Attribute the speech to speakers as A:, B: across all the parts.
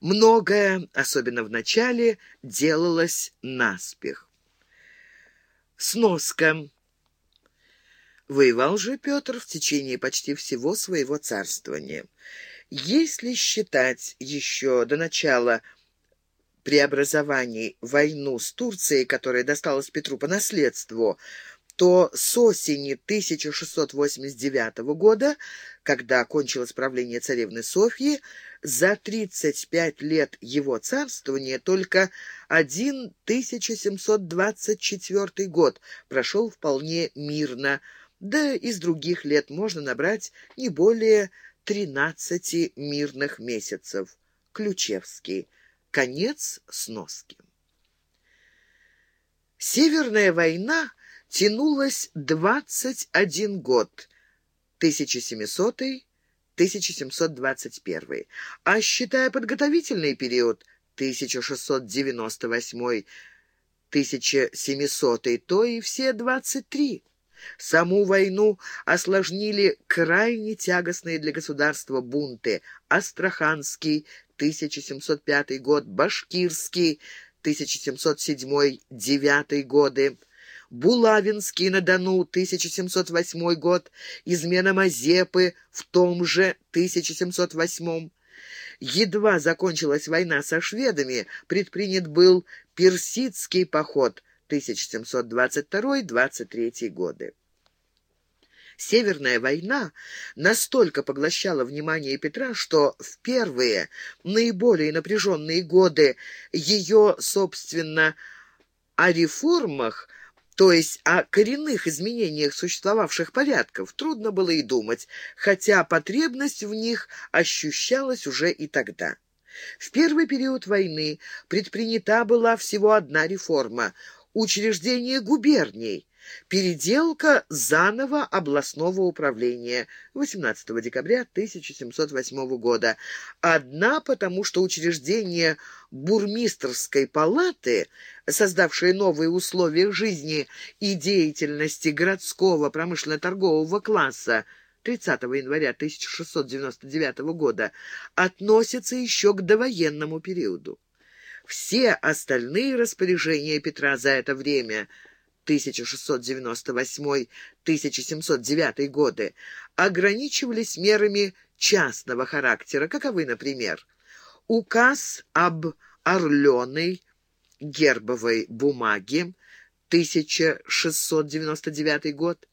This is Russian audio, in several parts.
A: Многое, особенно в начале, делалось наспех. Сноска. Воевал же Петр в течение почти всего своего царствования. Если считать еще до начала преобразований войну с Турцией, которая досталась Петру по наследству, то с осени 1689 года, когда кончилось правление царевны Софьи, за 35 лет его царствования только 1724 год прошел вполне мирно, да из других лет можно набрать не более 13 мирных месяцев. Ключевский. Конец сноски. Северная война тянулась 21 год, 1700-1721, а считая подготовительный период 1698-1700, то и все 23. Саму войну осложнили крайне тягостные для государства бунты. Астраханский, 1705 год, Башкирский, 1707-9 годы, Булавинский на Дону, 1708 год, измена Мазепы в том же 1708 Едва закончилась война со шведами, предпринят был Персидский поход 1722-23 годы. Северная война настолько поглощала внимание Петра, что в первые, наиболее напряженные годы ее, собственно, о реформах – то есть о коренных изменениях существовавших порядков, трудно было и думать, хотя потребность в них ощущалась уже и тогда. В первый период войны предпринята была всего одна реформа – учреждение губерний, Переделка заново областного управления 18 декабря 1708 года. Одна потому, что учреждение бурмистрской палаты, создавшее новые условия жизни и деятельности городского промышленно-торгового класса, 30 января 1699 года, относится еще к довоенному периоду. Все остальные распоряжения Петра за это время – 1698-1709 годы ограничивались мерами частного характера, каковы, например, указ об орленой гербовой бумаге 1699 год,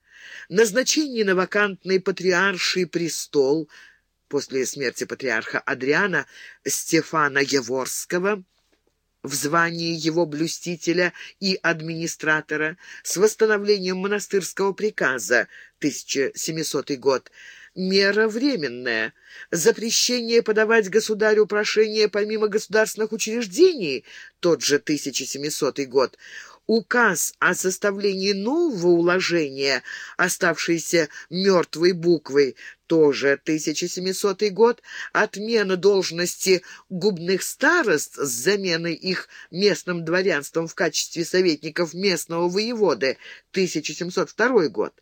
A: назначение на вакантный патриарший престол после смерти патриарха Адриана Стефана Еворского – в звании его блюстителя и администратора с восстановлением монастырского приказа 1700 год. Мера временная. Запрещение подавать государю прошение помимо государственных учреждений, тот же 1700 год указ о составлении нового уложения, оставшийся мертвой буквой, тоже 1700 год, отмена должности губных старост с заменой их местным дворянством в качестве советников местного воеводы, 1702 год,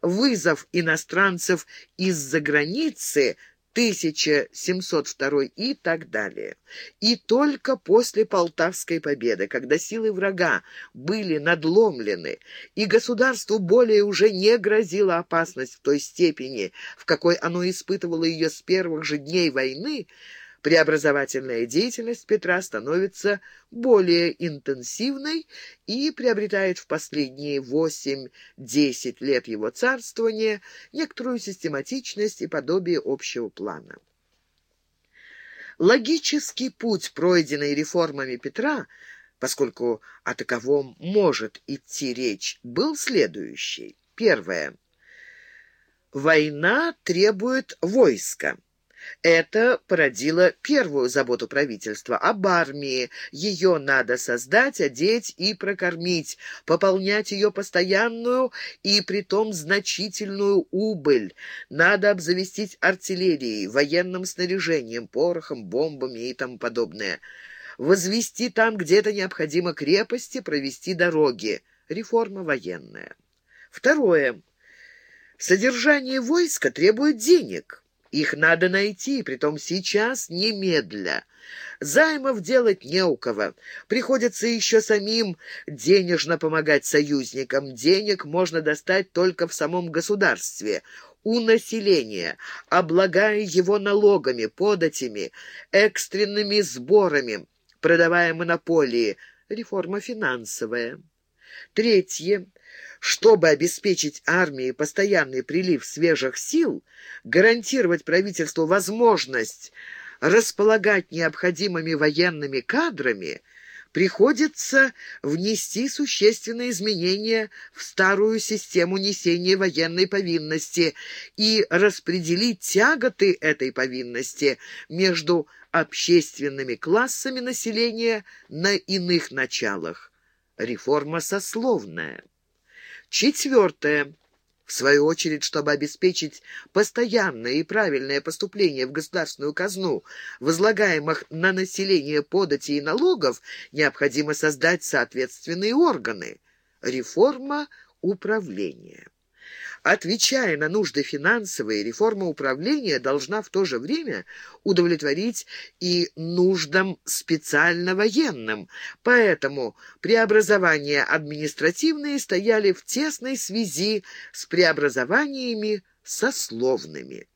A: вызов иностранцев из-за границы – 1702 и так далее. И только после Полтавской победы, когда силы врага были надломлены, и государству более уже не грозила опасность в той степени, в какой оно испытывало ее с первых же дней войны, преобразовательная деятельность Петра становится более интенсивной и приобретает в последние 8-10 лет его царствования некоторую систематичность и подобие общего плана. Логический путь, пройденный реформами Петра, поскольку о таковом может идти речь, был следующий. Первое. Война требует войска. Это породило первую заботу правительства об армии. Ее надо создать, одеть и прокормить, пополнять ее постоянную и притом значительную убыль. Надо обзавестись артиллерией, военным снаряжением, порохом, бомбами и тому подобное. Возвести там, где это необходимо, крепости, провести дороги. Реформа военная. Второе. Содержание войска требует денег Их надо найти, притом сейчас, немедля. Займов делать не у кого. Приходится еще самим денежно помогать союзникам. Денег можно достать только в самом государстве у населения, облагая его налогами, податями, экстренными сборами, продавая монополии. Реформа финансовая. Третье. Чтобы обеспечить армии постоянный прилив свежих сил, гарантировать правительству возможность располагать необходимыми военными кадрами, приходится внести существенные изменения в старую систему несения военной повинности и распределить тяготы этой повинности между общественными классами населения на иных началах. Реформа сословная. Четвертое. В свою очередь, чтобы обеспечить постоянное и правильное поступление в государственную казну возлагаемых на население податей и налогов, необходимо создать соответственные органы. Реформа управления. Отвечая на нужды финансовые, реформа управления должна в то же время удовлетворить и нуждам специально военным. Поэтому преобразования административные стояли в тесной связи с преобразованиями сословными.